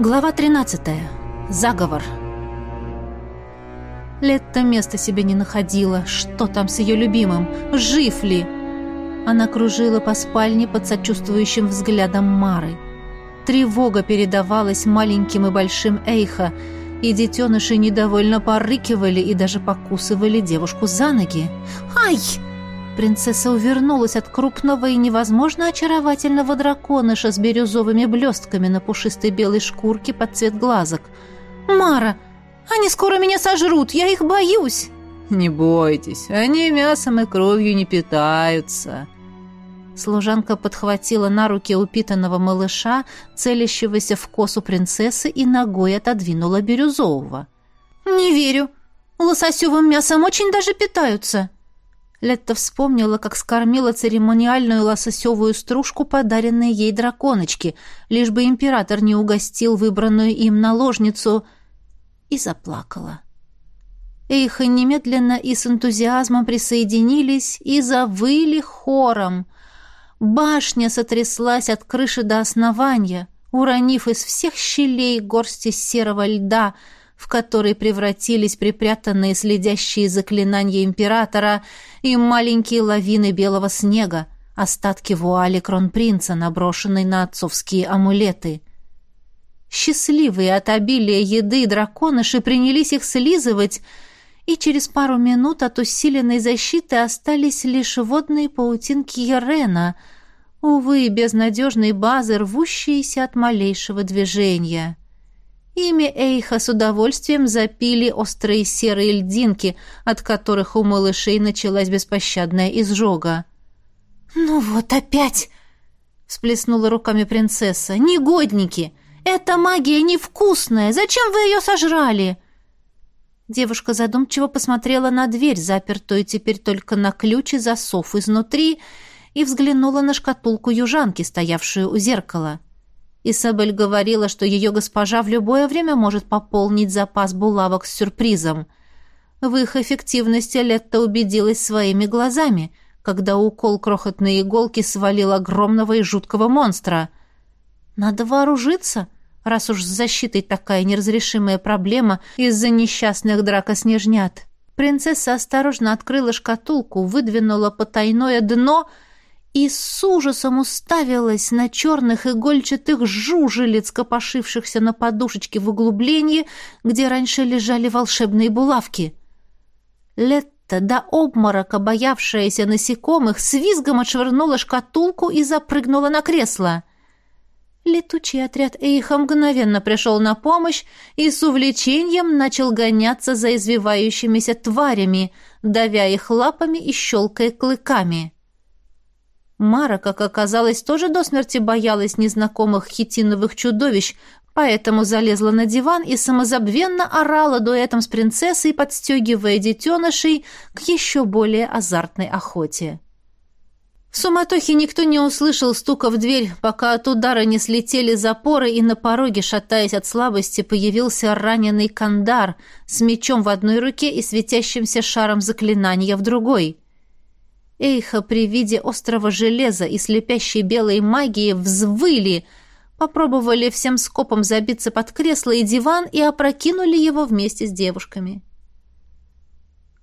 Глава 13. Заговор. Летта места себе не находила. Что там с ее любимым? Жив ли? Она кружила по спальне под сочувствующим взглядом Мары. Тревога передавалась маленьким и большим Эйха, и детеныши недовольно порыкивали и даже покусывали девушку за ноги. «Ай!» Принцесса увернулась от крупного и невозможно очаровательного драконыша с бирюзовыми блестками на пушистой белой шкурке под цвет глазок. «Мара, они скоро меня сожрут, я их боюсь!» «Не бойтесь, они мясом и кровью не питаются!» Служанка подхватила на руки упитанного малыша, целящегося в косу принцессы, и ногой отодвинула бирюзового. «Не верю! Лососевым мясом очень даже питаются!» Летта вспомнила, как скормила церемониальную лососевую стружку, подаренной ей драконочке, лишь бы император не угостил выбранную им наложницу, и заплакала. Эйха немедленно и с энтузиазмом присоединились и завыли хором. Башня сотряслась от крыши до основания, уронив из всех щелей горсти серого льда — в который превратились припрятанные следящие заклинания императора и маленькие лавины белого снега, остатки вуали кронпринца, наброшенной на отцовские амулеты. Счастливые от обилия еды драконыши принялись их слизывать, и через пару минут от усиленной защиты остались лишь водные паутинки Ерена, увы, безнадежной базы, рвущиеся от малейшего движения. Ими Эйха с удовольствием запили острые серые льдинки, от которых у малышей началась беспощадная изжога. «Ну вот опять!» — всплеснула руками принцесса. «Негодники! Эта магия невкусная! Зачем вы ее сожрали?» Девушка задумчиво посмотрела на дверь, запертую теперь только на ключ и засов изнутри, и взглянула на шкатулку южанки, стоявшую у зеркала. Исабель говорила, что ее госпожа в любое время может пополнить запас булавок с сюрпризом. В их эффективности Летта убедилась своими глазами, когда укол крохотной иголки свалил огромного и жуткого монстра. Надо вооружиться, раз уж с защитой такая неразрешимая проблема из-за несчастных дракоснежнят. Принцесса осторожно открыла шкатулку, выдвинула потайное дно — и с ужасом уставилась на черных игольчатых жужелиц, копошившихся на подушечке в углублении, где раньше лежали волшебные булавки. Летта, до обморока боявшаяся насекомых, с визгом отшвырнула шкатулку и запрыгнула на кресло. Летучий отряд Эйха мгновенно пришел на помощь и с увлечением начал гоняться за извивающимися тварями, давя их лапами и щелкая клыками. Мара, как оказалось, тоже до смерти боялась незнакомых хитиновых чудовищ, поэтому залезла на диван и самозабвенно орала дуэтом с принцессой, подстегивая детенышей к еще более азартной охоте. В суматохе никто не услышал стука в дверь, пока от удара не слетели запоры, и на пороге, шатаясь от слабости, появился раненый кандар с мечом в одной руке и светящимся шаром заклинания в другой — Эйха при виде острого железа и слепящей белой магии взвыли, попробовали всем скопом забиться под кресло и диван и опрокинули его вместе с девушками.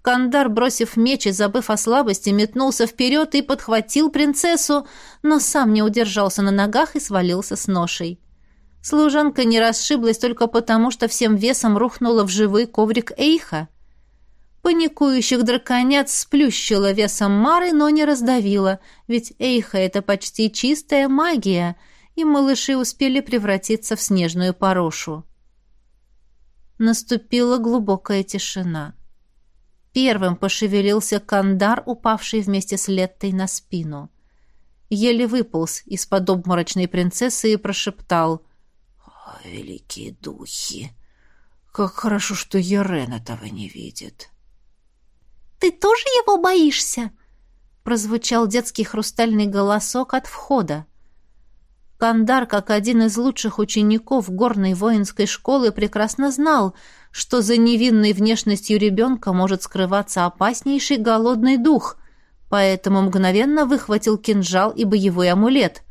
Кандар, бросив меч и забыв о слабости, метнулся вперед и подхватил принцессу, но сам не удержался на ногах и свалился с ношей. Служанка не расшиблась только потому, что всем весом рухнула в живой коврик Эйха. Паникующих драконят сплющила весом Мары, но не раздавила, ведь Эйха — это почти чистая магия, и малыши успели превратиться в снежную порошу. Наступила глубокая тишина. Первым пошевелился кандар, упавший вместе с Леттой на спину. Еле выполз из-под обморочной принцессы и прошептал «О, великие духи! Как хорошо, что Ерен этого не видит!» Ты тоже его боишься?» Прозвучал детский хрустальный голосок от входа. Кандар, как один из лучших учеников горной воинской школы, прекрасно знал, что за невинной внешностью ребенка может скрываться опаснейший голодный дух, поэтому мгновенно выхватил кинжал и боевой амулет.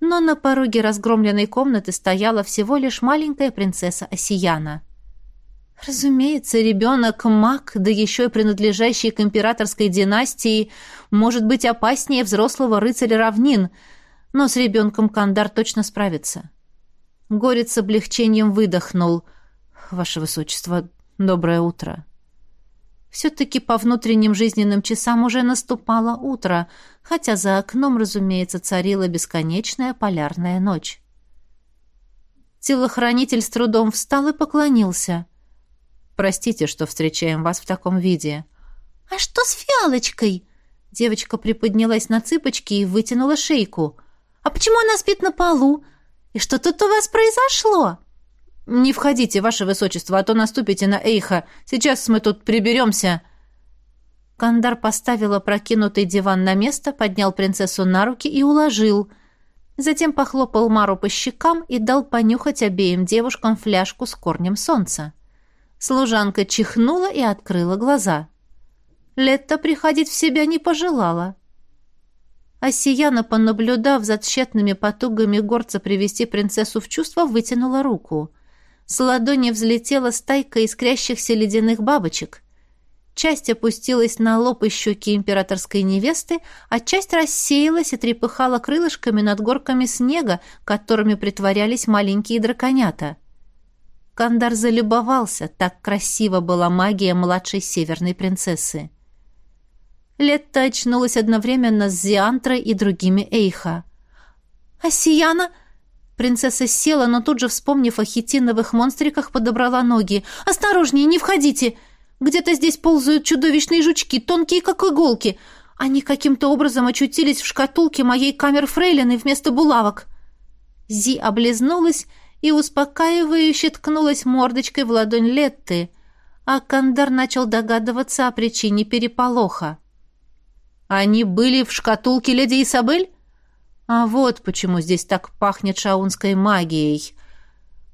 Но на пороге разгромленной комнаты стояла всего лишь маленькая принцесса Осияна. Разумеется, ребенок маг, да еще и принадлежащий к императорской династии, может быть опаснее взрослого рыцаря равнин, но с ребенком Кандар точно справится. Горец с облегчением выдохнул. «Ваше Высочество, доброе утро». Все-таки по внутренним жизненным часам уже наступало утро, хотя за окном, разумеется, царила бесконечная полярная ночь. Телохранитель с трудом встал и поклонился. «Простите, что встречаем вас в таком виде». «А что с фиалочкой?» Девочка приподнялась на цыпочки и вытянула шейку. «А почему она спит на полу? И что тут у вас произошло?» «Не входите, ваше высочество, а то наступите на Эйха. Сейчас мы тут приберемся». Кандар поставил опрокинутый диван на место, поднял принцессу на руки и уложил. Затем похлопал Мару по щекам и дал понюхать обеим девушкам фляжку с корнем солнца. Служанка чихнула и открыла глаза. Летта приходить в себя не пожелала. Осияна, понаблюдав за тщетными потугами горца привести принцессу в чувство, вытянула руку. С ладони взлетела стайка искрящихся ледяных бабочек. Часть опустилась на лоб и щеки императорской невесты, а часть рассеялась и трепыхала крылышками над горками снега, которыми притворялись маленькие драконята. Кандар залюбовался, так красиво была магия младшей северной принцессы. Летта очнулась одновременно с Зиантрой и другими Эйха. «Асияна!» Принцесса села, но тут же, вспомнив о хитиновых монстриках, подобрала ноги. «Осторожнее, не входите! Где-то здесь ползают чудовищные жучки, тонкие, как иголки. Они каким-то образом очутились в шкатулке моей камер фрейлины вместо булавок». Зи облизнулась и успокаивающе ткнулась мордочкой в ладонь Летты, а Кандар начал догадываться о причине переполоха. «Они были в шкатулке леди Исабель?» А вот почему здесь так пахнет шаунской магией.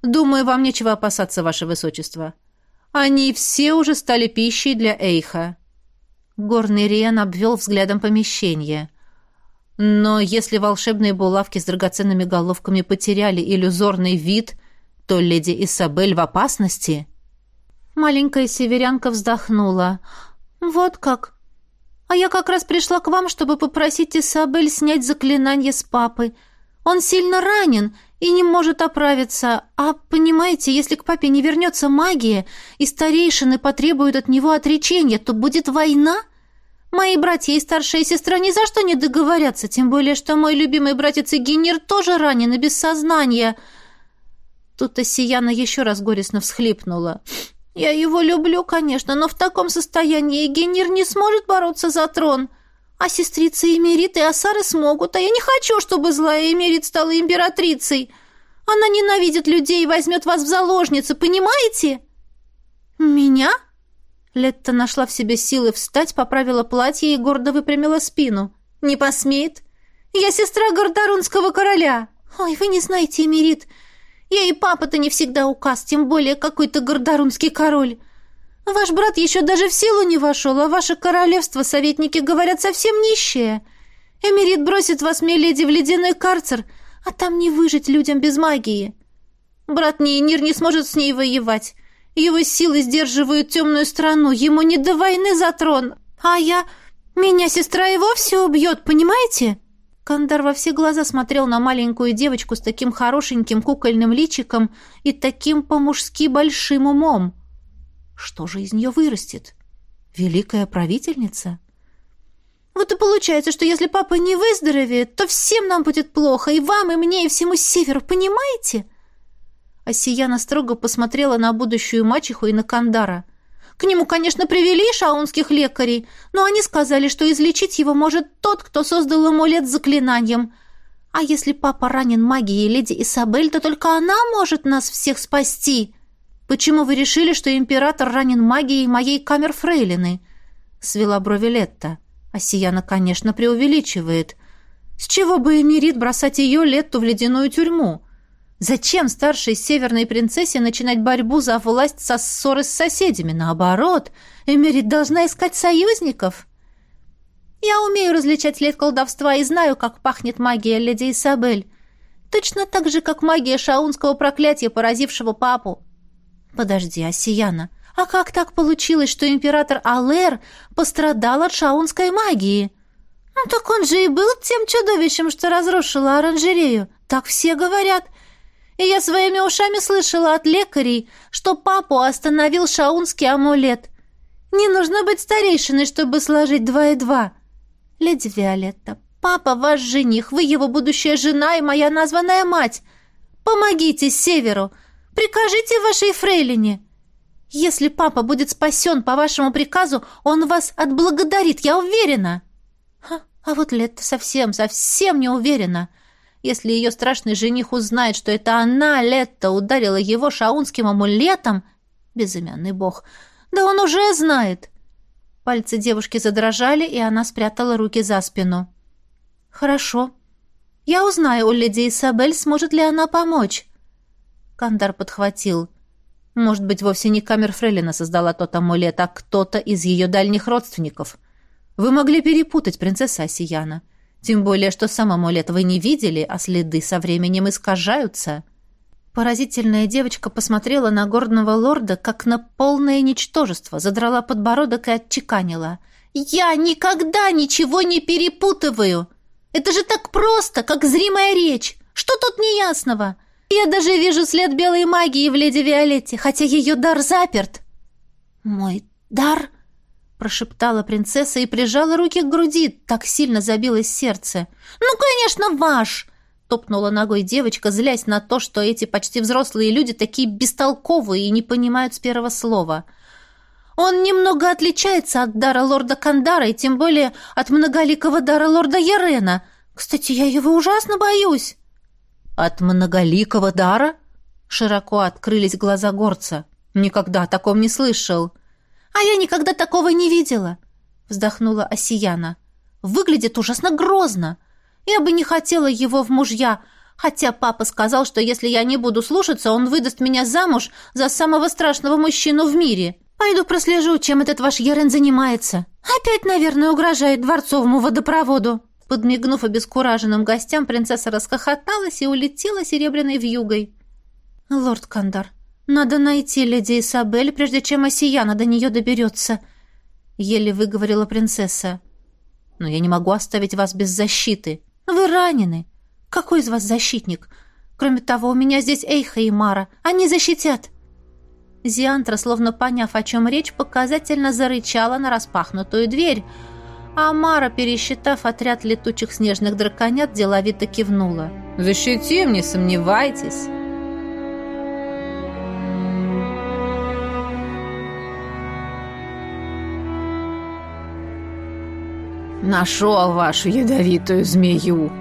Думаю, вам нечего опасаться, ваше высочество. Они все уже стали пищей для Эйха. Горный Риан обвел взглядом помещение. Но если волшебные булавки с драгоценными головками потеряли иллюзорный вид, то леди Исабель в опасности. Маленькая северянка вздохнула. «Вот как! А я как раз пришла к вам, чтобы попросить Исабель снять заклинание с папы. Он сильно ранен и не может оправиться. А понимаете, если к папе не вернется магия, и старейшины потребуют от него отречения, то будет война. Мои братья и старшая сестра ни за что не договорятся, тем более, что мой любимый братец Игенир тоже ранен и без сознания. Тут Осияна еще раз горестно всхлипнула. Я его люблю, конечно, но в таком состоянии Генир не сможет бороться за трон. А сестрица Эмерит и Асары смогут, а я не хочу, чтобы злая Эмерит стала императрицей. Она ненавидит людей и возьмет вас в заложницы, понимаете? Меня? Летта нашла в себе силы встать, поправила платье и гордо выпрямила спину. Не посмеет. Я сестра Гордорунского короля. Ой, вы не знаете, Эмерит, я и папа-то не всегда указ, тем более какой-то гордорумский король. Ваш брат еще даже в силу не вошел, а ваше королевство, советники говорят, совсем нищее. Эмирит бросит вас, миледи, в ледяной карцер, а там не выжить людям без магии. Брат Нейнир не сможет с ней воевать. Его силы сдерживают темную страну, ему не до войны за трон. А я... Меня сестра и вовсе убьет, понимаете?» Кандар во все глаза смотрел на маленькую девочку с таким хорошеньким кукольным личиком и таким по-мужски большим умом. Что же из нее вырастет? Великая правительница? Вот и получается, что если папа не выздоровеет, то всем нам будет плохо, и вам, и мне, и всему северу, понимаете? Осияна строго посмотрела на будущую мачеху и на Кандара — к нему, конечно, привели шаунских лекарей, но они сказали, что излечить его может тот, кто создал амулет с заклинанием. А если папа ранен магией леди Исабель, то только она может нас всех спасти. Почему вы решили, что император ранен магией моей камер фрейлины? Свела брови Летта. А Сияна, конечно, преувеличивает. С чего бы Эмирит бросать ее, Летту, в ледяную тюрьму? Зачем старшей северной принцессе начинать борьбу за власть со ссоры с соседями? Наоборот, Эмерит должна искать союзников. Я умею различать след колдовства и знаю, как пахнет магия леди Исабель. точно так же, как магия шаунского проклятия, поразившего папу. Подожди, Осияна, а как так получилось, что император Алэр пострадал от шаунской магии? Ну так он же и был тем чудовищем, что разрушило оранжерею. Так все говорят. И я своими ушами слышала от лекарей, что папу остановил шаунский амулет. Не нужно быть старейшиной, чтобы сложить два и два. Леди Виолетта, папа ваш жених, вы его будущая жена и моя названная мать. Помогите Северу, прикажите вашей фрейлине. Если папа будет спасен по вашему приказу, он вас отблагодарит, я уверена. Ха, а вот Летта совсем, совсем не уверена. Если ее страшный жених узнает, что это она, Летта, ударила его шаунским амулетом, безымянный бог, да он уже знает. Пальцы девушки задрожали, и она спрятала руки за спину. Хорошо. Я узнаю у леди Исабель, сможет ли она помочь. Кандар подхватил. Может быть, вовсе не Камер Фрейлина создала тот амулет, а кто-то из ее дальних родственников. Вы могли перепутать, принцесса Осияна. Тем более, что сам амулет вы не видели, а следы со временем искажаются. Поразительная девочка посмотрела на гордого лорда, как на полное ничтожество, задрала подбородок и отчеканила. «Я никогда ничего не перепутываю! Это же так просто, как зримая речь! Что тут неясного? Я даже вижу след белой магии в леди Виолетте, хотя ее дар заперт!» «Мой дар?» — прошептала принцесса и прижала руки к груди, так сильно забилось сердце. «Ну, конечно, ваш!» топнула ногой девочка, злясь на то, что эти почти взрослые люди такие бестолковые и не понимают с первого слова. Он немного отличается от дара лорда Кандара и тем более от многоликого дара лорда Ярена. Кстати, я его ужасно боюсь. От многоликого дара? Широко открылись глаза горца. Никогда о таком не слышал. А я никогда такого не видела, вздохнула Осияна. Выглядит ужасно грозно. Я бы не хотела его в мужья, хотя папа сказал, что если я не буду слушаться, он выдаст меня замуж за самого страшного мужчину в мире. Пойду прослежу, чем этот ваш Ерен занимается. Опять, наверное, угрожает дворцовому водопроводу». Подмигнув обескураженным гостям, принцесса расхохоталась и улетела серебряной вьюгой. «Лорд Кандар, надо найти леди Исабель, прежде чем Осияна до нее доберется», — еле выговорила принцесса. «Но я не могу оставить вас без защиты», вы ранены. Какой из вас защитник? Кроме того, у меня здесь Эйха и Мара. Они защитят. Зиантра, словно поняв, о чем речь, показательно зарычала на распахнутую дверь, а Мара, пересчитав отряд летучих снежных драконят, деловито кивнула. «Защитим, не сомневайтесь!» Нашел вашу ядовитую змею!»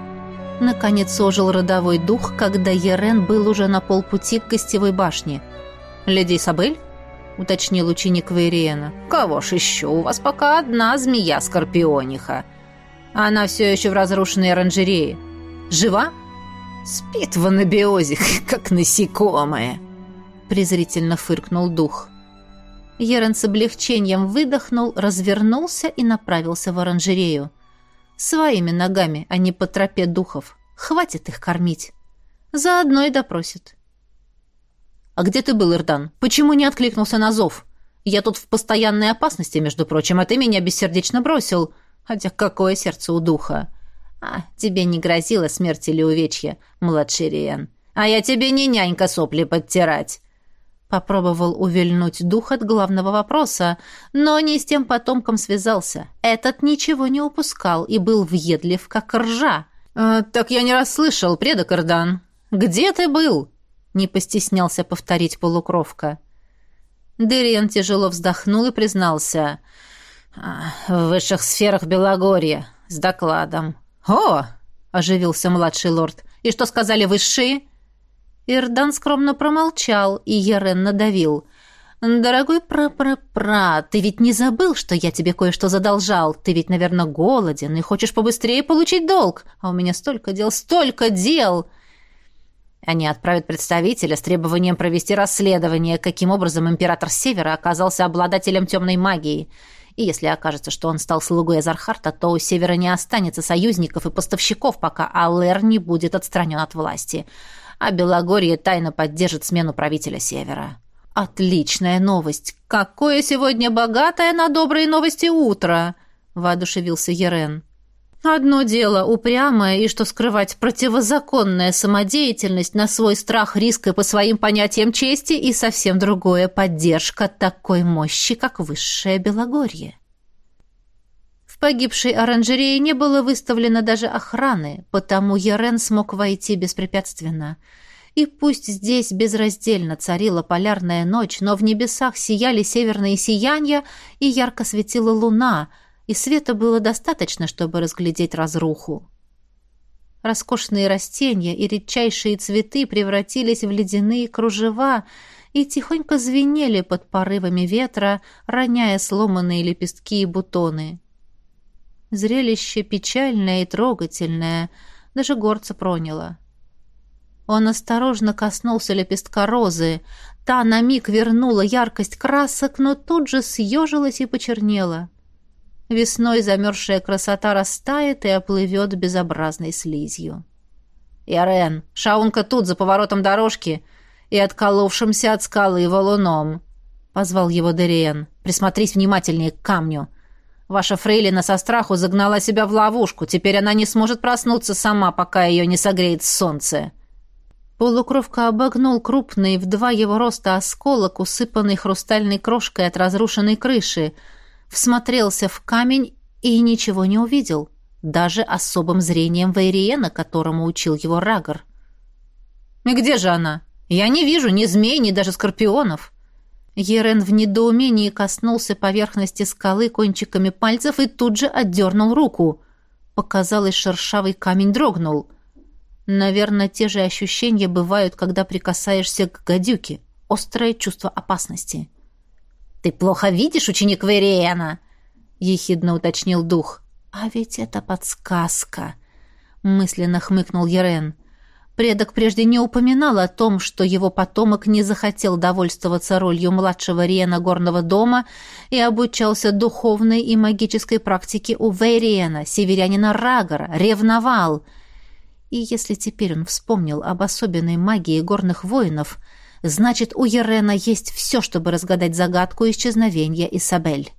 Наконец ожил родовой дух, когда Ерен был уже на полпути к гостевой башне. «Леди Isabel? уточнил ученик Вейриена. «Кого ж еще? У вас пока одна змея-скорпиониха. Она все еще в разрушенной оранжерее. Жива?» «Спит в анабиозе, как насекомое!» презрительно фыркнул дух. Ерен с облегчением выдохнул, развернулся и направился в оранжерею. Своими ногами, а не по тропе духов. Хватит их кормить. Заодно и допросит. «А где ты был, Ирдан? Почему не откликнулся на зов? Я тут в постоянной опасности, между прочим, а ты меня бессердечно бросил. Хотя какое сердце у духа!» «А, тебе не грозила смерть или увечье, младший Риен. А я тебе не нянька сопли подтирать. Попробовал увильнуть дух от главного вопроса, но не с тем потомком связался. Этот ничего не упускал и был въедлив, как ржа. «Э, «Так я не расслышал, предок Ирдан. Где ты был?» Не постеснялся повторить полукровка. Дыриен тяжело вздохнул и признался. «А, «В высших сферах Белогорья. С докладом». «О!» — оживился младший лорд. «И что сказали высшие?» Ирдан скромно промолчал, и Ерен надавил. «Дорогой пра-пра-пра, ты ведь не забыл, что я тебе кое-что задолжал? Ты ведь, наверное, голоден и хочешь побыстрее получить долг. А у меня столько дел, столько дел!» Они отправят представителя с требованием провести расследование, каким образом император Севера оказался обладателем темной магии. И если окажется, что он стал слугой Азархарта, то у Севера не останется союзников и поставщиков, пока Аллер не будет отстранен от власти. А Белогорье тайно поддержит смену правителя Севера. «Отличная новость! Какое сегодня богатое на добрые новости утро!» — воодушевился Ерен. «Одно дело упрямая и, что скрывать, противозаконная самодеятельность на свой страх, риск и по своим понятиям чести, и совсем другое — поддержка такой мощи, как высшее Белогорье». Погибшей оранжерее не было выставлено даже охраны, потому Ерен смог войти беспрепятственно — и пусть здесь безраздельно царила полярная ночь, но в небесах сияли северные сияния, и ярко светила луна, и света было достаточно, чтобы разглядеть разруху. Роскошные растения и редчайшие цветы превратились в ледяные кружева и тихонько звенели под порывами ветра, роняя сломанные лепестки и бутоны. Зрелище печальное и трогательное, даже горца проняло. Он осторожно коснулся лепестка розы. Та на миг вернула яркость красок, но тут же съежилась и почернела. Весной замерзшая красота растает и оплывет безобразной слизью. «Ярен, шаунка тут, за поворотом дорожки и отколовшимся от скалы валуном», — позвал его Дериен. «Присмотрись внимательнее к камню. Ваша фрейлина со страху загнала себя в ловушку. Теперь она не сможет проснуться сама, пока ее не согреет солнце». Полукровка обогнул крупный в два его роста осколок, усыпанный хрустальной крошкой от разрушенной крыши, всмотрелся в камень и ничего не увидел, даже особым зрением Вейриена, которому учил его Рагор. «И где же она? Я не вижу ни змей, ни даже скорпионов». Ерен в недоумении коснулся поверхности скалы кончиками пальцев и тут же отдернул руку. Показалось, шершавый камень дрогнул. Наверное, те же ощущения бывают, когда прикасаешься к гадюке. Острое чувство опасности. «Ты плохо видишь, ученик Вериэна?» — ехидно уточнил дух. «А ведь это подсказка!» — мысленно хмыкнул Ерен. Предок прежде не упоминал о том, что его потомок не захотел довольствоваться ролью младшего Риена горного дома и обучался духовной и магической практике у Вейриена, северянина Рагора, ревновал — и если теперь он вспомнил об особенной магии горных воинов, значит, у Ерена есть все, чтобы разгадать загадку исчезновения Исабель.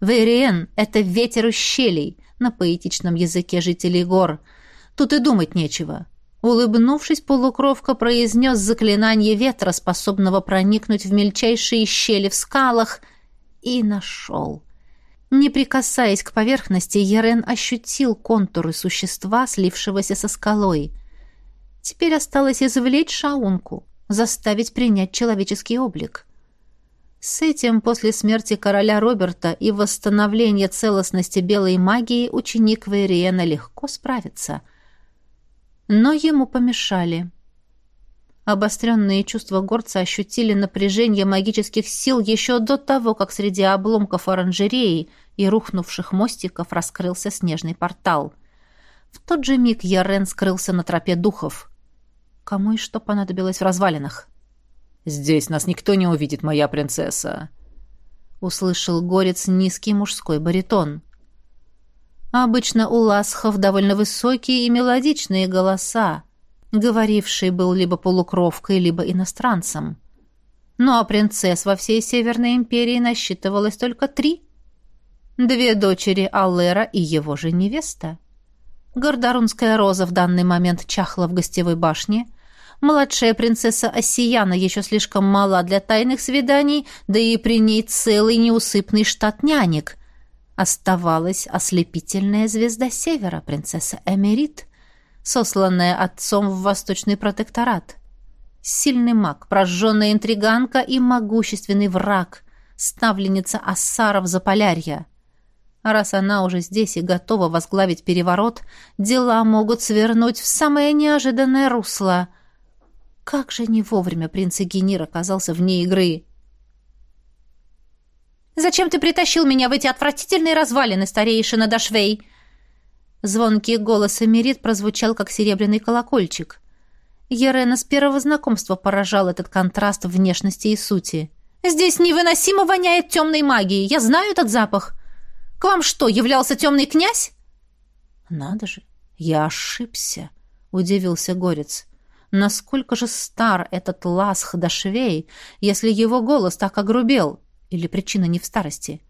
Вейриен — это ветер ущелий на поэтичном языке жителей гор. Тут и думать нечего. Улыбнувшись, полукровка произнес заклинание ветра, способного проникнуть в мельчайшие щели в скалах, и нашел — не прикасаясь к поверхности, Ерен ощутил контуры существа, слившегося со скалой. Теперь осталось извлечь шаунку, заставить принять человеческий облик. С этим после смерти короля Роберта и восстановления целостности белой магии ученик Вейриена легко справится. Но ему помешали. Обостренные чувства горца ощутили напряжение магических сил еще до того, как среди обломков оранжереи и рухнувших мостиков раскрылся снежный портал. В тот же миг Ярен скрылся на тропе духов. Кому и что понадобилось в развалинах? «Здесь нас никто не увидит, моя принцесса», — услышал горец низкий мужской баритон. Обычно у ласхов довольно высокие и мелодичные голоса, Говоривший был либо полукровкой, либо иностранцем. Ну а принцесс во всей Северной империи насчитывалось только три. Две дочери Аллера и его же невеста. Гордарунская роза в данный момент чахла в гостевой башне. Младшая принцесса Осияна еще слишком мала для тайных свиданий, да и при ней целый неусыпный штат нянек. Оставалась ослепительная звезда Севера, принцесса Эмерит — сосланная отцом в Восточный протекторат. Сильный маг, прожженная интриганка и могущественный враг, ставленница Ассаров Заполярья. А раз она уже здесь и готова возглавить переворот, дела могут свернуть в самое неожиданное русло. Как же не вовремя принц Эгенир оказался вне игры. «Зачем ты притащил меня в эти отвратительные развалины, старейшина Дашвей?» Звонкий голос Эмерит прозвучал, как серебряный колокольчик. Ерена с первого знакомства поражал этот контраст внешности и сути. «Здесь невыносимо воняет темной магией. Я знаю этот запах. К вам что, являлся темный князь?» «Надо же, я ошибся», — удивился Горец. «Насколько же стар этот ласх Дашвей, если его голос так огрубел? Или причина не в старости?»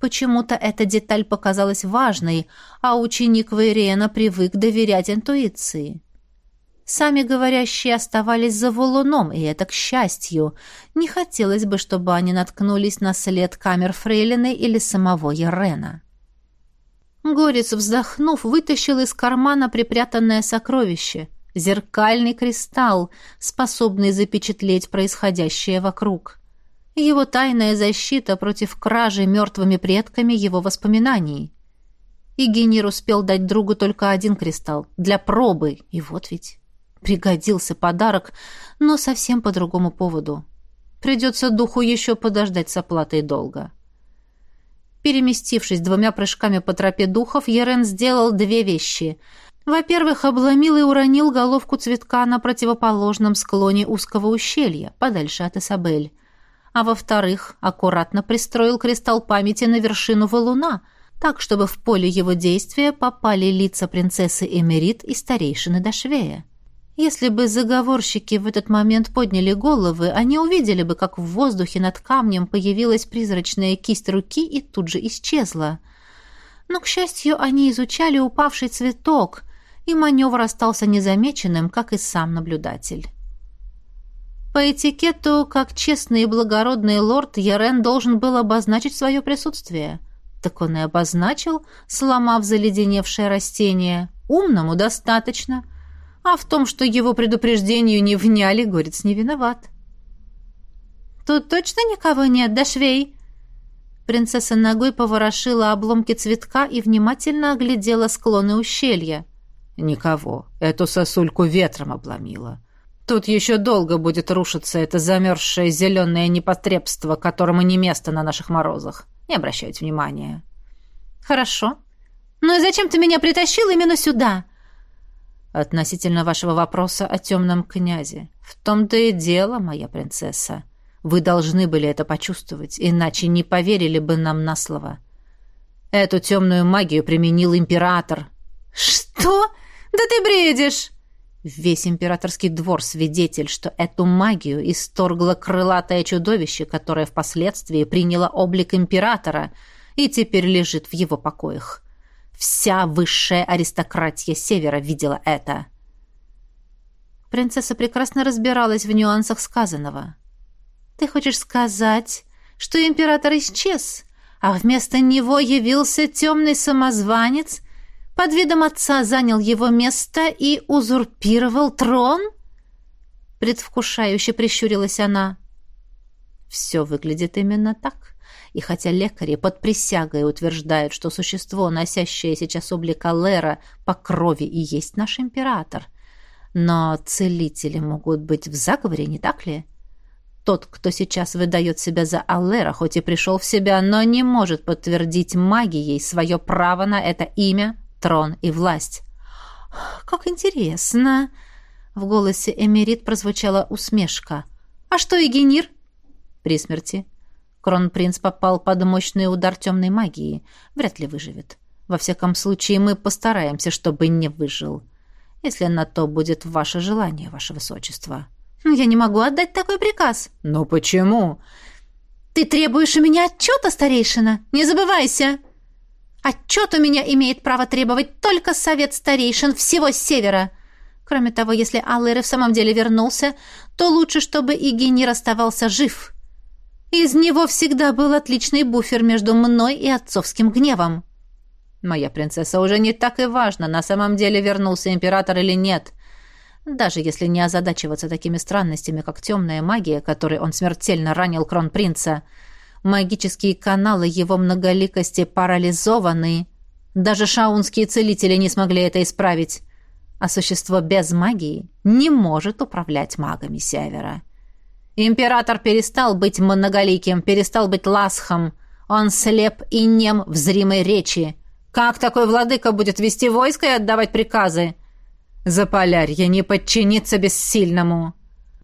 Почему-то эта деталь показалась важной, а ученик Вейрена привык доверять интуиции. Сами говорящие оставались за валуном, и это к счастью. Не хотелось бы, чтобы они наткнулись на след камер Фрейлины или самого Ерена. Горец, вздохнув, вытащил из кармана припрятанное сокровище — зеркальный кристалл, способный запечатлеть происходящее вокруг. Его тайная защита против кражи мертвыми предками его воспоминаний. И Генир успел дать другу только один кристалл, для пробы, и вот ведь пригодился подарок, но совсем по другому поводу. Придется духу еще подождать с оплатой долга. Переместившись двумя прыжками по тропе духов, Ерен сделал две вещи. Во-первых, обломил и уронил головку цветка на противоположном склоне узкого ущелья, подальше от Исабель. А во-вторых, аккуратно пристроил кристалл памяти на вершину валуна, так, чтобы в поле его действия попали лица принцессы Эмерит и старейшины Дашвея. Если бы заговорщики в этот момент подняли головы, они увидели бы, как в воздухе над камнем появилась призрачная кисть руки и тут же исчезла. Но, к счастью, они изучали упавший цветок, и маневр остался незамеченным, как и сам наблюдатель. По этикету, как честный и благородный лорд, Ярен должен был обозначить свое присутствие. Так он и обозначил, сломав заледеневшее растение. Умному достаточно — а в том, что его предупреждению не вняли, горец не виноват. «Тут точно никого нет, да швей?» Принцесса ногой поворошила обломки цветка и внимательно оглядела склоны ущелья. «Никого. Эту сосульку ветром обломила. Тут еще долго будет рушиться это замерзшее зеленое непотребство, которому не место на наших морозах. Не обращайте внимания». «Хорошо. Ну и зачем ты меня притащил именно сюда?» Относительно вашего вопроса о темном князе. В том-то и дело, моя принцесса. Вы должны были это почувствовать, иначе не поверили бы нам на слово. Эту темную магию применил император. Что? Да ты бредишь! Весь императорский двор свидетель, что эту магию исторгло крылатое чудовище, которое впоследствии приняло облик императора и теперь лежит в его покоях. Вся высшая аристократия Севера видела это. Принцесса прекрасно разбиралась в нюансах сказанного. «Ты хочешь сказать, что император исчез, а вместо него явился темный самозванец, под видом отца занял его место и узурпировал трон?» Предвкушающе прищурилась она. «Все выглядит именно так. И хотя лекари под присягой утверждают, что существо, носящее сейчас облик Аллера, по крови и есть наш император, но целители могут быть в заговоре, не так ли? Тот, кто сейчас выдает себя за Аллера, хоть и пришел в себя, но не может подтвердить магией свое право на это имя, трон и власть. «Как интересно!» В голосе Эмерит прозвучала усмешка. «А что Егенир?» «При смерти. Кронпринц попал под мощный удар темной магии. Вряд ли выживет. Во всяком случае, мы постараемся, чтобы не выжил. Если на то будет ваше желание, ваше высочество. Но я не могу отдать такой приказ. Ну почему? Ты требуешь у меня отчета, старейшина? Не забывайся. Отчет у меня имеет право требовать только совет старейшин всего севера. Кроме того, если Аллер в самом деле вернулся, то лучше, чтобы Игенир оставался жив. Из него всегда был отличный буфер между мной и отцовским гневом. Моя принцесса, уже не так и важно, на самом деле вернулся император или нет. Даже если не озадачиваться такими странностями, как темная магия, которой он смертельно ранил кронпринца, магические каналы его многоликости парализованы. Даже шаунские целители не смогли это исправить. А существо без магии не может управлять магами Севера. Император перестал быть многоликим, перестал быть ласхом. Он слеп и нем в зримой речи. Как такой владыка будет вести войско и отдавать приказы? Заполярье не подчинится бессильному.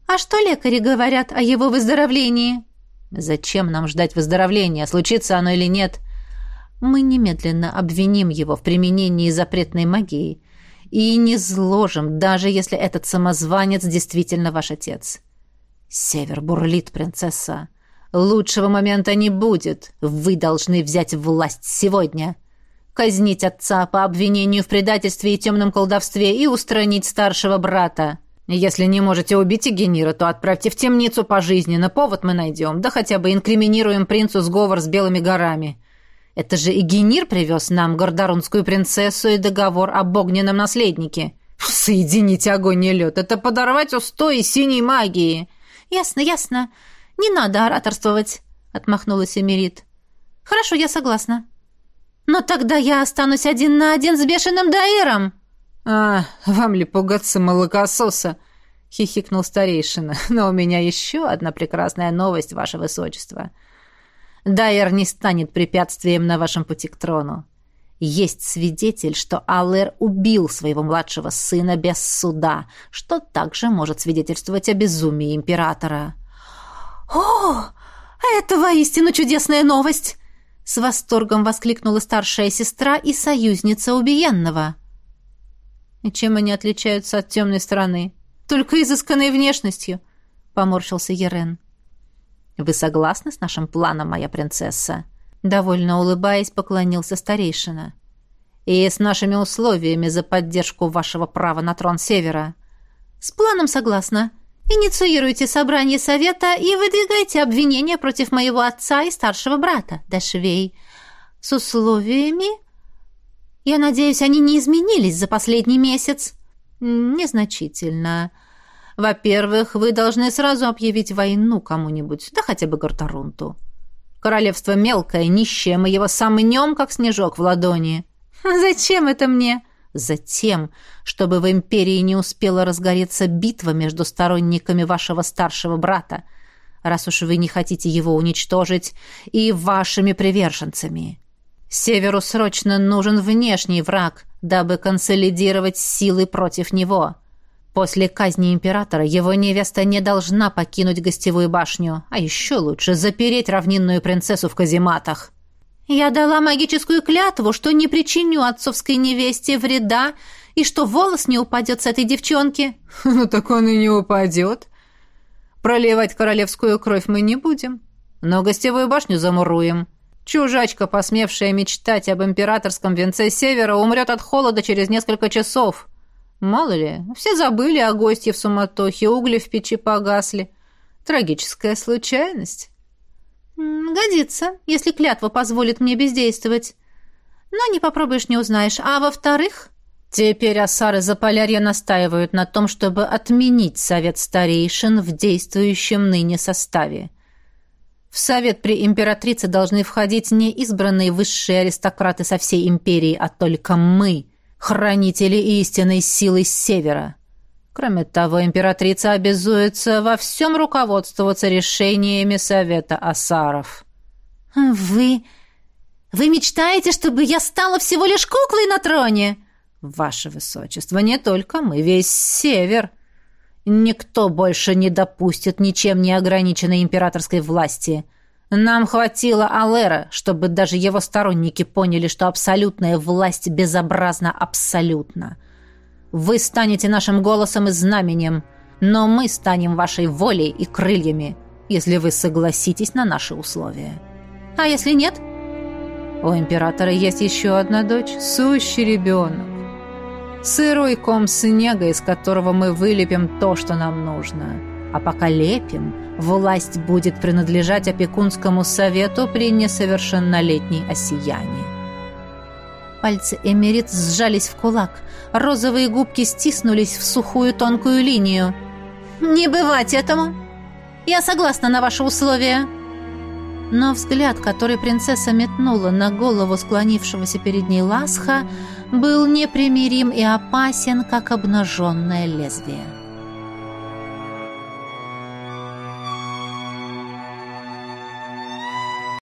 А что лекари говорят о его выздоровлении? Зачем нам ждать выздоровления, случится оно или нет? мы немедленно обвиним его в применении запретной магии и не зложим, даже если этот самозванец действительно ваш отец. Север бурлит, принцесса. Лучшего момента не будет. Вы должны взять власть сегодня. Казнить отца по обвинению в предательстве и темном колдовстве и устранить старшего брата. Если не можете убить Эгенира, то отправьте в темницу пожизненно. Повод мы найдем. Да хотя бы инкриминируем принцу сговор с Белыми горами. Это же Игенир привез нам гордорунскую принцессу и договор об огненном наследнике. Соединить огонь и лед — это подорвать устои синей магии. Ясно, ясно. Не надо ораторствовать, — отмахнулась Эмирит. Хорошо, я согласна. Но тогда я останусь один на один с бешеным Даиром. А, вам ли пугаться молокососа? — хихикнул старейшина. «Но у меня еще одна прекрасная новость, ваше высочество. Дайер не станет препятствием на вашем пути к трону. Есть свидетель, что Аллер убил своего младшего сына без суда, что также может свидетельствовать о безумии императора. «О, это воистину чудесная новость!» С восторгом воскликнула старшая сестра и союзница убиенного. «И чем они отличаются от темной стороны?» «Только изысканной внешностью», — поморщился Ерен. «Вы согласны с нашим планом, моя принцесса?» Довольно улыбаясь, поклонился старейшина. «И с нашими условиями за поддержку вашего права на трон Севера». «С планом согласна. Инициируйте собрание совета и выдвигайте обвинения против моего отца и старшего брата, Дашвей. С условиями...» «Я надеюсь, они не изменились за последний месяц?» «Незначительно. Во-первых, вы должны сразу объявить войну кому-нибудь, да хотя бы Гартарунту. Королевство мелкое, нищее, мы его сомнем, как снежок в ладони. Зачем это мне? Затем, чтобы в империи не успела разгореться битва между сторонниками вашего старшего брата, раз уж вы не хотите его уничтожить, и вашими приверженцами. Северу срочно нужен внешний враг, дабы консолидировать силы против него. После казни императора его невеста не должна покинуть гостевую башню, а еще лучше запереть равнинную принцессу в казематах. Я дала магическую клятву, что не причиню отцовской невесте вреда и что волос не упадет с этой девчонки. Ну так он и не упадет. Проливать королевскую кровь мы не будем, но гостевую башню замуруем. Чужачка, посмевшая мечтать об императорском венце Севера, умрет от холода через несколько часов. Мало ли, все забыли о гостье в суматохе, угли в печи погасли. Трагическая случайность. Годится, если клятва позволит мне бездействовать. Но не попробуешь, не узнаешь. А во-вторых... Теперь Асары Заполярья настаивают на том, чтобы отменить совет старейшин в действующем ныне составе. В совет при императрице должны входить не избранные высшие аристократы со всей империи, а только мы — хранители истинной силы севера. Кроме того, императрица обязуется во всем руководствоваться решениями Совета Асаров. «Вы... вы мечтаете, чтобы я стала всего лишь куклой на троне?» «Ваше Высочество, не только мы, весь Север. Никто больше не допустит ничем не ограниченной императорской власти. Нам хватило Алера, чтобы даже его сторонники поняли, что абсолютная власть безобразна абсолютно. Вы станете нашим голосом и знаменем, но мы станем вашей волей и крыльями, если вы согласитесь на наши условия. А если нет? У императора есть еще одна дочь, сущий ребенок. Сырой ком снега, из которого мы вылепим то, что нам нужно. А пока лепим, власть будет принадлежать опекунскому совету при несовершеннолетней осиянии. Пальцы Эмерит сжались в кулак. Розовые губки стиснулись в сухую тонкую линию. «Не бывать этому! Я согласна на ваши условия!» Но взгляд, который принцесса метнула на голову склонившегося перед ней Ласха, был непримирим и опасен, как обнаженное лезвие.